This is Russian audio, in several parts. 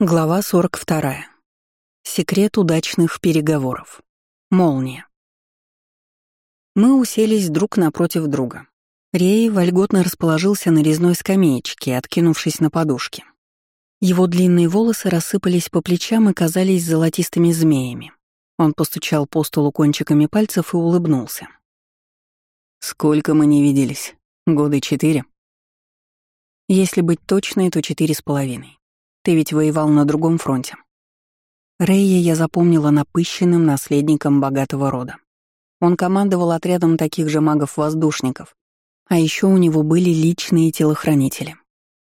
Глава 42. Секрет удачных переговоров. Молния. Мы уселись друг напротив друга. Рей вольготно расположился на резной скамеечке, откинувшись на подушке. Его длинные волосы рассыпались по плечам и казались золотистыми змеями. Он постучал по столу кончиками пальцев и улыбнулся. «Сколько мы не виделись? Годы четыре?» Если быть точной, то четыре с половиной. Ты ведь воевал на другом фронте. Рэя я запомнила напыщенным наследником богатого рода. Он командовал отрядом таких же магов-воздушников, а еще у него были личные телохранители.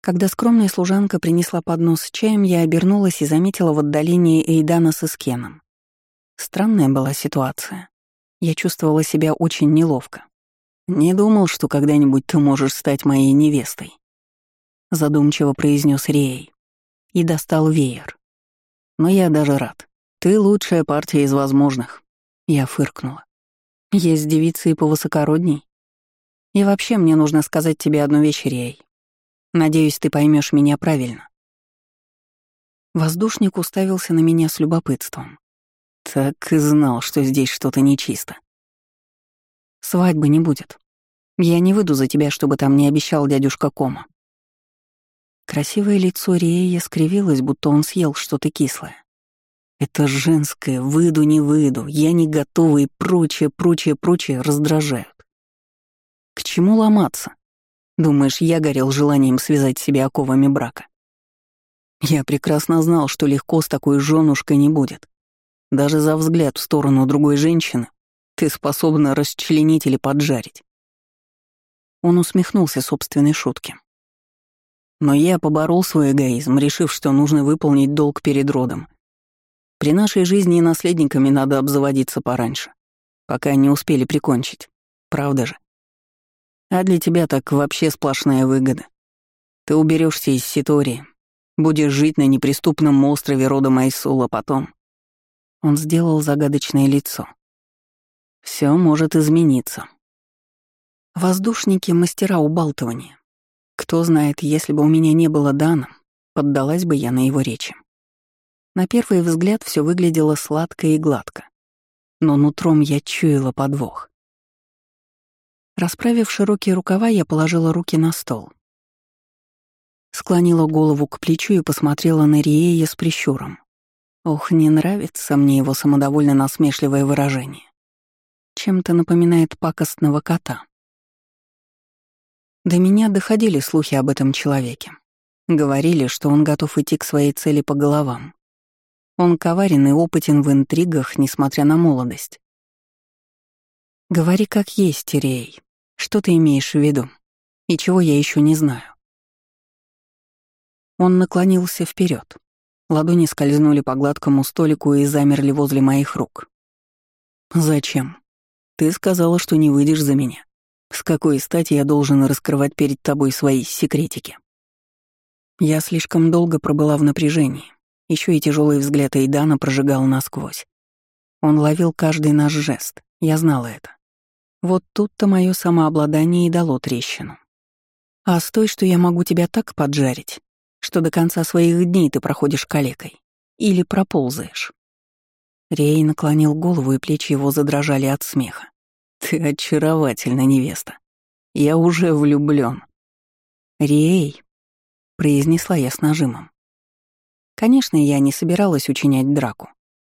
Когда скромная служанка принесла поднос с чаем, я обернулась и заметила в отдалении Эйдана с Искеном. Странная была ситуация. Я чувствовала себя очень неловко. «Не думал, что когда-нибудь ты можешь стать моей невестой», — задумчиво произнес Рей и достал веер. Но я даже рад. Ты лучшая партия из возможных. Я фыркнула. Есть девицы и повысокородней. И вообще мне нужно сказать тебе одну вещь, Рей. Надеюсь, ты поймешь меня правильно. Воздушник уставился на меня с любопытством. Так и знал, что здесь что-то нечисто. Свадьбы не будет. Я не выйду за тебя, чтобы там не обещал дядюшка Кома. Красивое лицо Риэя скривилось, будто он съел что-то кислое. Это женское «выйду, не выйду», «я не готова» и прочее, прочее, прочее раздражают. К чему ломаться? Думаешь, я горел желанием связать себя оковами брака? Я прекрасно знал, что легко с такой женушкой не будет. Даже за взгляд в сторону другой женщины ты способна расчленить или поджарить. Он усмехнулся собственной шутке. Но я поборол свой эгоизм, решив, что нужно выполнить долг перед родом. При нашей жизни и наследниками надо обзаводиться пораньше, пока не успели прикончить. Правда же? А для тебя так вообще сплошная выгода. Ты уберешься из Ситории, будешь жить на неприступном острове рода Майсула потом. Он сделал загадочное лицо. Все может измениться. Воздушники — мастера убалтывания. Кто знает, если бы у меня не было Дана, поддалась бы я на его речи. На первый взгляд все выглядело сладко и гладко. Но нутром я чуяла подвох. Расправив широкие рукава, я положила руки на стол. Склонила голову к плечу и посмотрела на Риея с прищуром. Ох, не нравится мне его самодовольно насмешливое выражение. Чем-то напоминает пакостного кота. До меня доходили слухи об этом человеке. Говорили, что он готов идти к своей цели по головам. Он коварен и опытен в интригах, несмотря на молодость. «Говори как есть, Тирей. Что ты имеешь в виду? И чего я еще не знаю?» Он наклонился вперед. Ладони скользнули по гладкому столику и замерли возле моих рук. «Зачем? Ты сказала, что не выйдешь за меня. С какой стати я должен раскрывать перед тобой свои секретики? Я слишком долго пробыла в напряжении. Еще и тяжелый взгляд Эйдана прожигал насквозь. Он ловил каждый наш жест. Я знала это. Вот тут-то мое самообладание и дало трещину. А с той, что я могу тебя так поджарить, что до конца своих дней ты проходишь калекой. Или проползаешь. Рей наклонил голову, и плечи его задрожали от смеха. Ты очаровательна, невеста. Я уже влюблён. Риэй, произнесла я с нажимом. Конечно, я не собиралась учинять драку.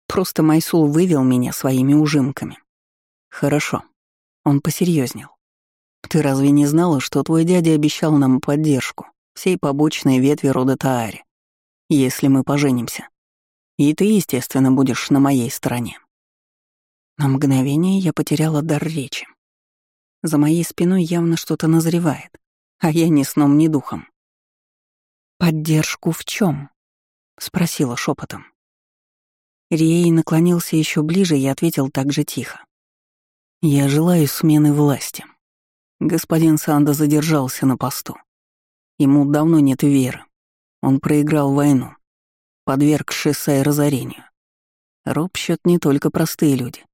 Просто Майсул вывел меня своими ужимками. Хорошо. Он посерьезнел. Ты разве не знала, что твой дядя обещал нам поддержку всей побочной ветви рода Таари, если мы поженимся? И ты, естественно, будешь на моей стороне. На мгновение я потеряла дар речи. За моей спиной явно что-то назревает, а я ни сном, ни духом. «Поддержку в чем? спросила шепотом. Рией наклонился еще ближе и ответил так же тихо. «Я желаю смены власти. Господин Санда задержался на посту. Ему давно нет веры. Он проиграл войну, подверг Шесса и разорению. Ропщут не только простые люди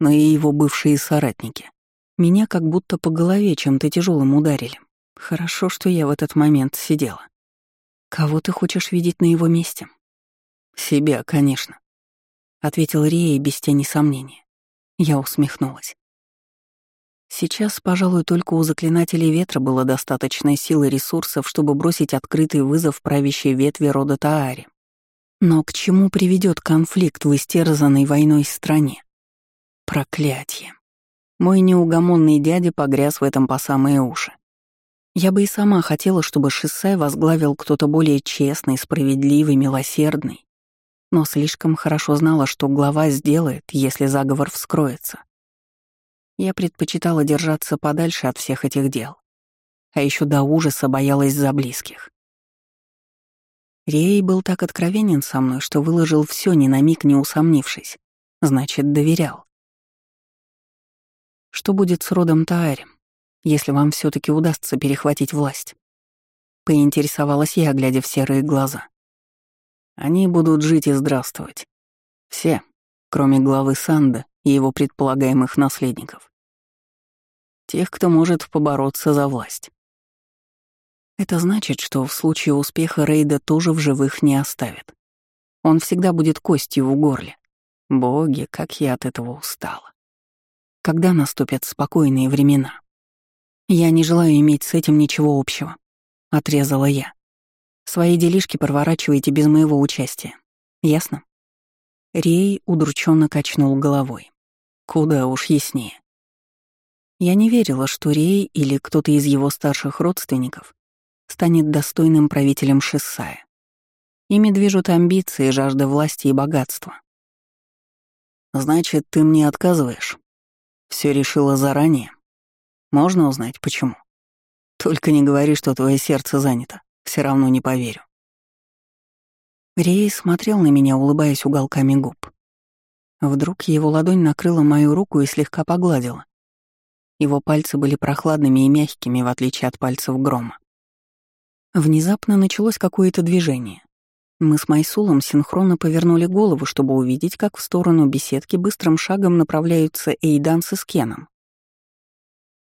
но и его бывшие соратники. Меня как будто по голове чем-то тяжелым ударили. Хорошо, что я в этот момент сидела. Кого ты хочешь видеть на его месте? «Себя, конечно», — ответил Рия без тени сомнения. Я усмехнулась. Сейчас, пожалуй, только у заклинателей ветра было достаточно сил и ресурсов, чтобы бросить открытый вызов правящей ветви рода Таари. Но к чему приведет конфликт в истерзанной войной стране? Проклятие. Мой неугомонный дядя погряз в этом по самые уши. Я бы и сама хотела, чтобы Шиссай возглавил кто-то более честный, справедливый, милосердный. Но слишком хорошо знала, что глава сделает, если заговор вскроется. Я предпочитала держаться подальше от всех этих дел. А еще до ужаса боялась за близких. Рей был так откровенен со мной, что выложил все, ни на миг не усомнившись. Значит, доверял. Что будет с родом Таарем, если вам все таки удастся перехватить власть? Поинтересовалась я, глядя в серые глаза. Они будут жить и здравствовать. Все, кроме главы Санда и его предполагаемых наследников тех, кто может побороться за власть. Это значит, что в случае успеха Рейда тоже в живых не оставит. Он всегда будет костью в горле. Боги, как я от этого устала. Когда наступят спокойные времена? Я не желаю иметь с этим ничего общего, — отрезала я. Свои делишки проворачивайте без моего участия. Ясно? Рей удрученно качнул головой. Куда уж яснее. Я не верила, что Рей или кто-то из его старших родственников станет достойным правителем Шиссая. Ими движут амбиции, жажда власти и богатства. «Значит, ты мне отказываешь? Все решила заранее? Можно узнать, почему? Только не говори, что твое сердце занято. Все равно не поверю». Рей смотрел на меня, улыбаясь уголками губ. Вдруг его ладонь накрыла мою руку и слегка погладила. Его пальцы были прохладными и мягкими, в отличие от пальцев грома. Внезапно началось какое-то движение. Мы с Майсулом синхронно повернули голову, чтобы увидеть, как в сторону беседки быстрым шагом направляются Эйдан с Искеном.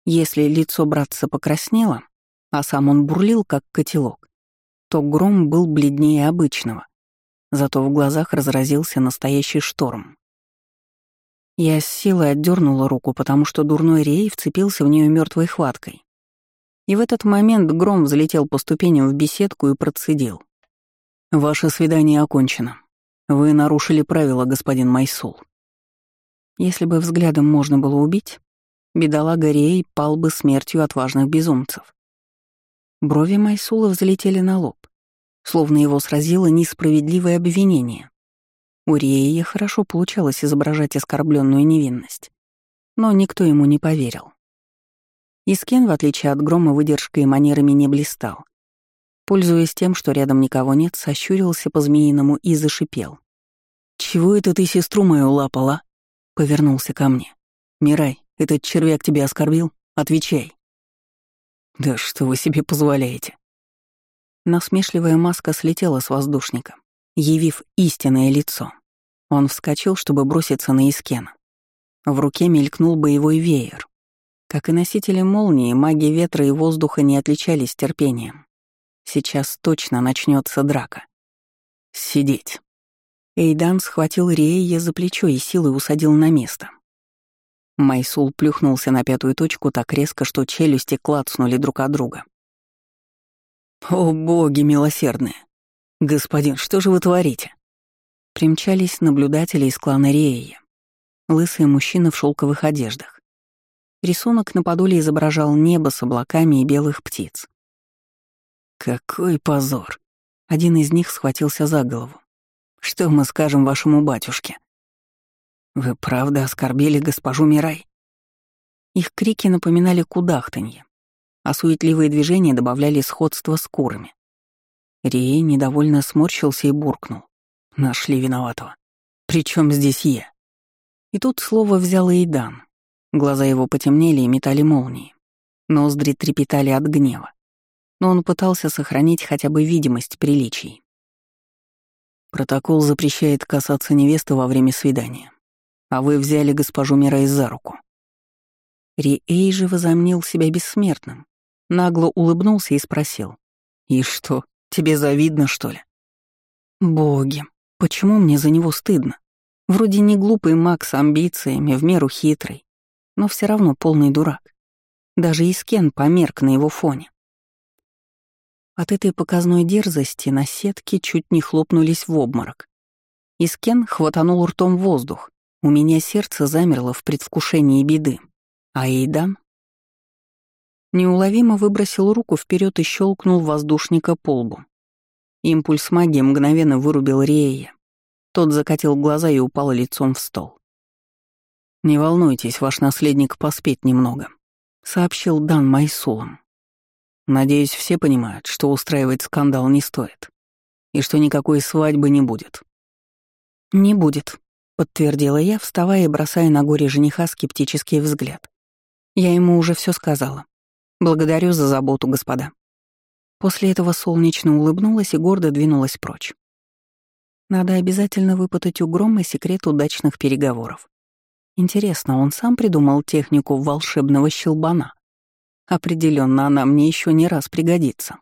Если лицо братца покраснело, а сам он бурлил, как котелок, то гром был бледнее обычного. Зато в глазах разразился настоящий шторм. Я с силой отдернула руку, потому что дурной рей вцепился в нее мертвой хваткой. И в этот момент гром взлетел по ступеням в беседку и процедил. «Ваше свидание окончено. Вы нарушили правила, господин Майсул». Если бы взглядом можно было убить, бедолага Рей пал бы смертью отважных безумцев. Брови Майсула взлетели на лоб, словно его сразило несправедливое обвинение. У Рея хорошо получалось изображать оскорбленную невинность. Но никто ему не поверил. Искен, в отличие от Грома, выдержкой и манерами не блистал. Пользуясь тем, что рядом никого нет, сощурился по-змеиному и зашипел. «Чего это ты сестру мою лапала?» — повернулся ко мне. «Мирай, этот червяк тебя оскорбил? Отвечай». «Да что вы себе позволяете?» Насмешливая маска слетела с воздушника явив истинное лицо. Он вскочил, чтобы броситься на Искена. В руке мелькнул боевой веер. Как и носители молнии, маги ветра и воздуха не отличались терпением. Сейчас точно начнется драка. Сидеть. Эйдан схватил Рея за плечо и силой усадил на место. Майсул плюхнулся на пятую точку так резко, что челюсти клацнули друг от друга. «О, боги милосердные! «Господин, что же вы творите?» Примчались наблюдатели из клана Рея. Лысый мужчина в шелковых одеждах. Рисунок на подоле изображал небо с облаками и белых птиц. «Какой позор!» Один из них схватился за голову. «Что мы скажем вашему батюшке?» «Вы правда оскорбили госпожу Мирай?» Их крики напоминали кудахтанье, а суетливые движения добавляли сходство с курами. Рей недовольно сморщился и буркнул. Нашли виноватого. Причем здесь я? И тут слово взял Эйдан. Глаза его потемнели и метали молнии. Ноздри трепетали от гнева. Но он пытался сохранить хотя бы видимость приличий. Протокол запрещает касаться невесты во время свидания. А вы взяли госпожу Мирай за руку. Риэй же возомнил себя бессмертным. Нагло улыбнулся и спросил. «И что, Тебе завидно, что ли?» «Боги!» Почему мне за него стыдно? Вроде не глупый маг с амбициями, в меру хитрый, но все равно полный дурак. Даже Искен померк на его фоне. От этой показной дерзости на сетке чуть не хлопнулись в обморок. Искен хватанул ртом воздух. У меня сердце замерло в предвкушении беды. А Эйдан неуловимо выбросил руку вперед и щелкнул воздушника по лбу. Импульс магии мгновенно вырубил Рея. Тот закатил глаза и упал лицом в стол. «Не волнуйтесь, ваш наследник поспеть немного», — сообщил Дан Майсулом. «Надеюсь, все понимают, что устраивать скандал не стоит, и что никакой свадьбы не будет». «Не будет», — подтвердила я, вставая и бросая на горе жениха скептический взгляд. «Я ему уже все сказала. Благодарю за заботу, господа». После этого солнечно улыбнулась и гордо двинулась прочь. Надо обязательно выпытать у Грома секрет удачных переговоров. Интересно, он сам придумал технику волшебного щелбана? Определенно, она мне еще не раз пригодится.